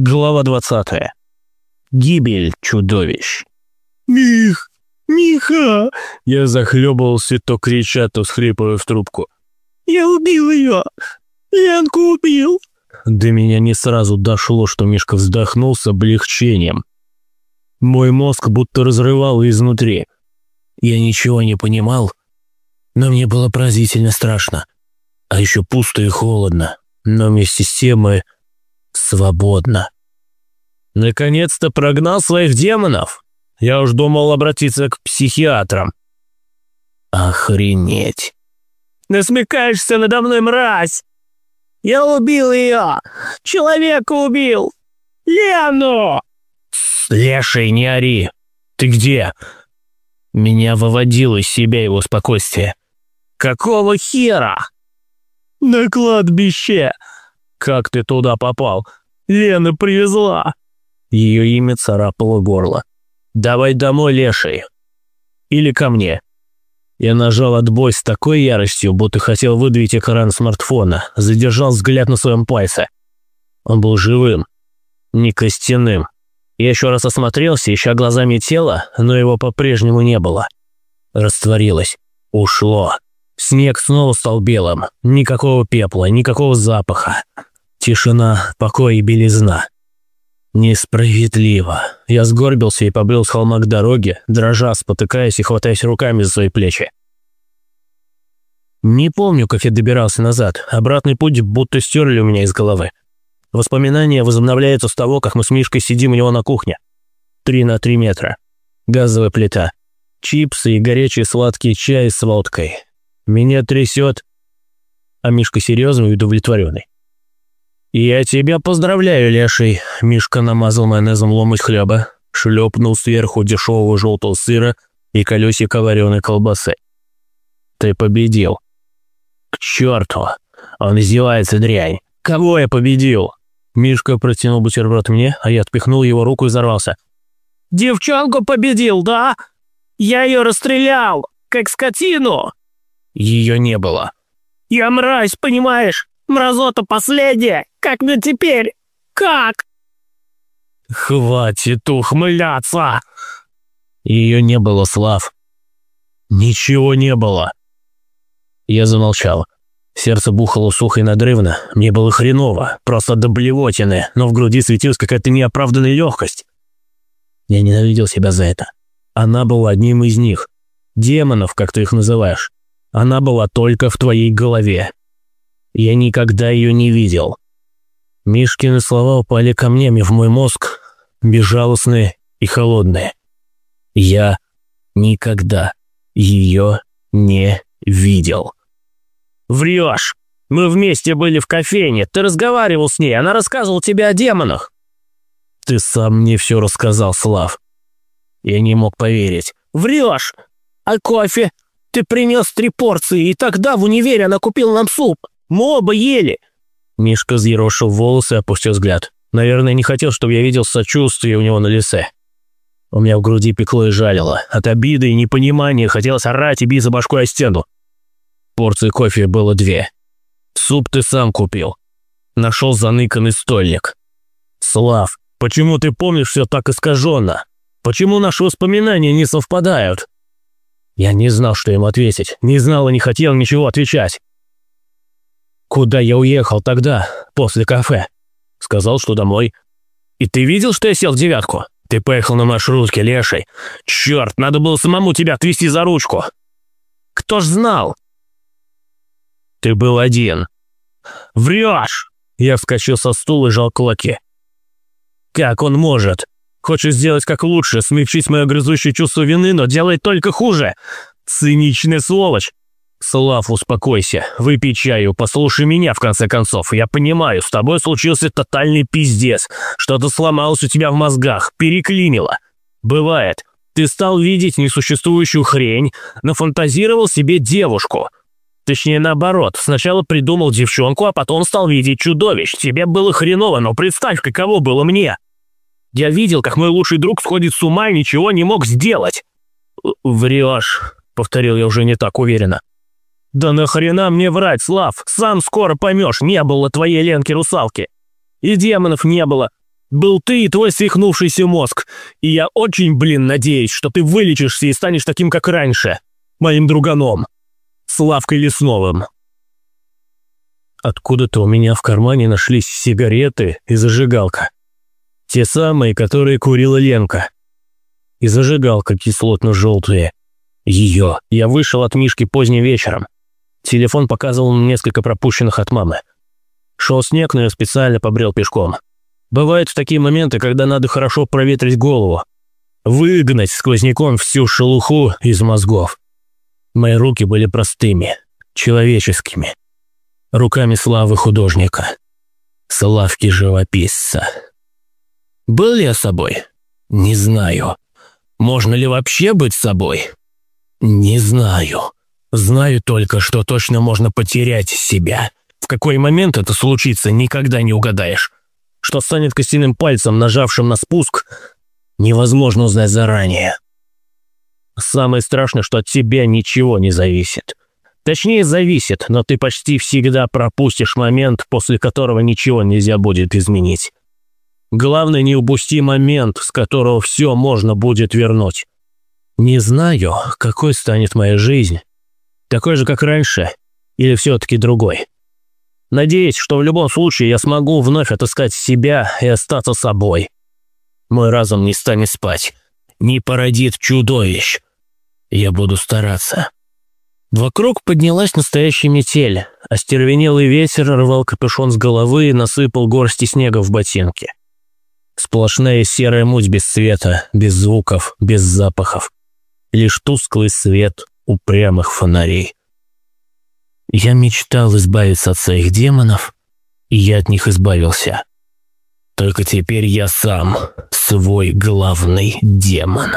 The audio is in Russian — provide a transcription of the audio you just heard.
Глава 20. Гибель чудовищ. «Мих! Миха!» Я захлебывался, то крича, то схрипывая в трубку. «Я убил ее! Ленку убил!» До меня не сразу дошло, что Мишка вздохнул с облегчением. Мой мозг будто разрывал изнутри. Я ничего не понимал, но мне было поразительно страшно. А еще пусто и холодно, но вместе с тем и свободно. Наконец-то прогнал своих демонов. Я уж думал обратиться к психиатрам. Охренеть. Насмекаешься надо мной, мразь! Я убил ее! Человека убил! Лену! Леший, не ори! Ты где? Меня выводило из себя его спокойствие. Какого хера? На кладбище! Как ты туда попал? Лена привезла!» Ее имя царапало горло. «Давай домой, леший. Или ко мне». Я нажал отбой с такой яростью, будто хотел выдавить экран смартфона, задержал взгляд на своем пальце. Он был живым, не костяным. Я еще раз осмотрелся, ища глазами тело, но его по-прежнему не было. Растворилось. Ушло. Снег снова стал белым. Никакого пепла, никакого запаха. Тишина, покой и белизна. Несправедливо. Я сгорбился и побрел с холма к дороге, дрожа, спотыкаясь и хватаясь руками за свои плечи. Не помню, как я добирался назад. Обратный путь будто стерли у меня из головы. Воспоминания возобновляются с того, как мы с Мишкой сидим у него на кухне. Три на три метра. Газовая плита. Чипсы и горячий сладкий чай с водкой. Меня трясет, а Мишка серьезный и удовлетворенный. «Я тебя поздравляю, леший!» Мишка намазал майонезом ломоть хлеба, шлепнул сверху дешевого желтого сыра и колесико вареной колбасы. «Ты победил!» «К черту! Он издевается, дрянь! Кого я победил?» Мишка протянул бутерброд мне, а я отпихнул его руку и взорвался. «Девчонку победил, да? Я ее расстрелял, как скотину!» Ее не было. «Я мразь, понимаешь? Мразота последняя! Как мне теперь? Как?» «Хватит ухмыляться!» Ее не было, Слав. Ничего не было. Я замолчал. Сердце бухало сухо и надрывно. Мне было хреново, просто до блевотины, но в груди светилась какая-то неоправданная легкость. Я ненавидел себя за это. Она была одним из них. Демонов, как ты их называешь. Она была только в твоей голове. Я никогда ее не видел. Мишкины слова упали камнями в мой мозг, безжалостные и холодные. Я никогда ее не видел. «Врешь! Мы вместе были в кофейне, ты разговаривал с ней, она рассказывала тебе о демонах!» «Ты сам мне все рассказал, Слав!» Я не мог поверить. «Врешь! А кофе? Ты принес три порции, и тогда в универе она купила нам суп. Мы оба ели!» Мишка взъерошил волосы опустил взгляд. Наверное, не хотел, чтобы я видел сочувствие у него на лице. У меня в груди пекло и жалило. От обиды и непонимания хотелось орать и бить за башку о стену. Порции кофе было две. Суп ты сам купил. Нашел заныканный стольник. Слав, почему ты помнишь все так искаженно? Почему наши воспоминания не совпадают? Я не знал, что ему ответить. Не знал и не хотел ничего отвечать. «Куда я уехал тогда, после кафе?» Сказал, что домой. «И ты видел, что я сел в девятку? Ты поехал на маршрутке, леший. Черт, надо было самому тебя отвезти за ручку. Кто ж знал?» «Ты был один». «Врешь!» Я вскочил со стула и жал кулаки. «Как он может? Хочешь сделать как лучше, смягчить мое грызущее чувство вины, но делает только хуже. Циничная сволочь. «Слав, успокойся. Выпей чаю, послушай меня, в конце концов. Я понимаю, с тобой случился тотальный пиздец. Что-то сломалось у тебя в мозгах, переклинило. Бывает. Ты стал видеть несуществующую хрень, нафантазировал себе девушку. Точнее, наоборот. Сначала придумал девчонку, а потом стал видеть чудовищ. Тебе было хреново, но представь, каково было мне. Я видел, как мой лучший друг сходит с ума и ничего не мог сделать». «Врешь», — повторил я уже не так уверенно. «Да нахрена мне врать, Слав? Сам скоро поймешь, не было твоей Ленки-русалки. И демонов не было. Был ты и твой свихнувшийся мозг. И я очень, блин, надеюсь, что ты вылечишься и станешь таким, как раньше. Моим друганом. Славкой Лесновым. Откуда-то у меня в кармане нашлись сигареты и зажигалка. Те самые, которые курила Ленка. И зажигалка кислотно-желтая. Ее. Я вышел от Мишки поздним вечером. Телефон показывал несколько пропущенных от мамы. Шел снег, но я специально побрел пешком. Бывают такие моменты, когда надо хорошо проветрить голову. Выгнать сквозняком всю шелуху из мозгов. Мои руки были простыми, человеческими. Руками славы художника. Славки живописца. Был ли я собой? Не знаю. Можно ли вообще быть собой? Не знаю. Знаю только, что точно можно потерять себя. В какой момент это случится, никогда не угадаешь. Что станет костяным пальцем, нажавшим на спуск, невозможно узнать заранее. Самое страшное, что от тебя ничего не зависит. Точнее, зависит, но ты почти всегда пропустишь момент, после которого ничего нельзя будет изменить. Главное, не упусти момент, с которого все можно будет вернуть. Не знаю, какой станет моя жизнь. Такой же, как раньше, или все-таки другой. Надеюсь, что в любом случае я смогу вновь отыскать себя и остаться собой. Мой разум не станет спать, не породит чудовищ. Я буду стараться. Вокруг поднялась настоящая метель. Остервенелый ветер рвал капюшон с головы и насыпал горсти снега в ботинки. Сплошная серая муть без света, без звуков, без запахов. Лишь тусклый свет упрямых фонарей. Я мечтал избавиться от своих демонов, и я от них избавился. Только теперь я сам свой главный демон.